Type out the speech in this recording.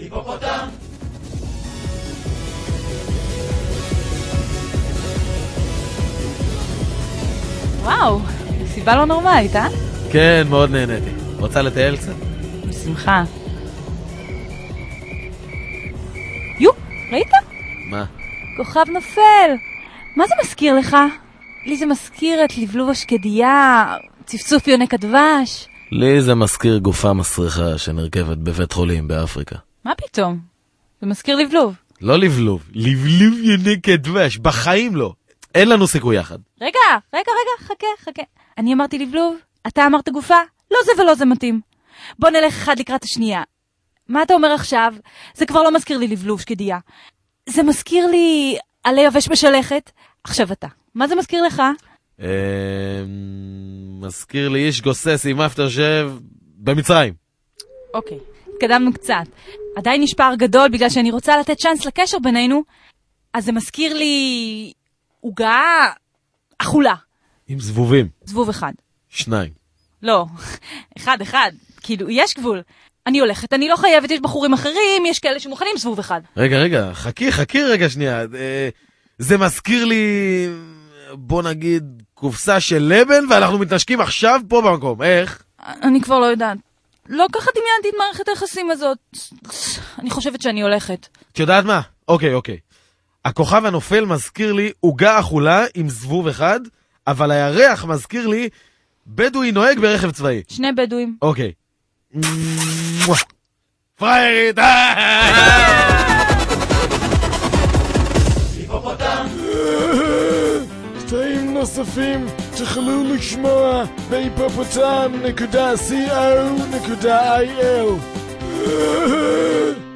היפופוטם! וואו, סיבה לא נורמלית, אה? כן, מאוד נהניתי. רוצה לטייל קצת? בשמחה. יו, ראית? מה? כוכב נופל. מה זה מזכיר לך? לי זה מזכיר את לבלוב השקדיה, צפצוף יונק הדבש. לי זה מזכיר גופה מסריחה שנרכבת בבית חולים באפריקה. מה פתאום? זה מזכיר לבלוב. לא לבלוב, לבלוב יונק הדבש, בחיים לא. אין לנו סיכוי יחד. רגע, רגע, רגע, חכה, חכה. אני אמרתי לבלוב, אתה אמרת גופה, לא זה ולא זה מתאים. בוא נלך אחד לקראת השנייה. מה אתה אומר עכשיו? זה כבר לא מזכיר לי לבלוב שקדיה. זה מזכיר לי עלי יבש בשלכת. עכשיו אתה, מה זה מזכיר לך? אה, מזכיר לי איש גוסס עם אפטר שב במצרים. אוקיי, התקדמנו קצת. עדיין יש פער גדול בגלל שאני רוצה לתת צ'אנס לקשר בינינו, אז זה מזכיר לי עוגה אכולה. עם זבובים. זבוב אחד. שניים. לא, אחד אחד, כאילו, יש גבול. אני הולכת, אני לא חייבת, יש בחורים אחרים, יש כאלה שמוכנים זבוב אחד. רגע, רגע, חכי, חכי רגע שנייה. אה, זה מזכיר לי, בוא נגיד, קופסה של לבן, ואנחנו מתנשקים עכשיו פה במקום. איך? אני כבר לא יודעת. לא ככה דמיינתי את מערכת היחסים הזאת. אני חושבת שאני הולכת. את יודעת מה? אוקיי, אוקיי. הכוכב הנופל מזכיר לי עוגה אכולה עם זבוב אחד, אבל הירח מזכיר לי בדואי נוהג ברכב צבאי. שני בדואים. אוקיי. פריירית! נוספים תוכלו לשמוע בהיפופוטם.co.il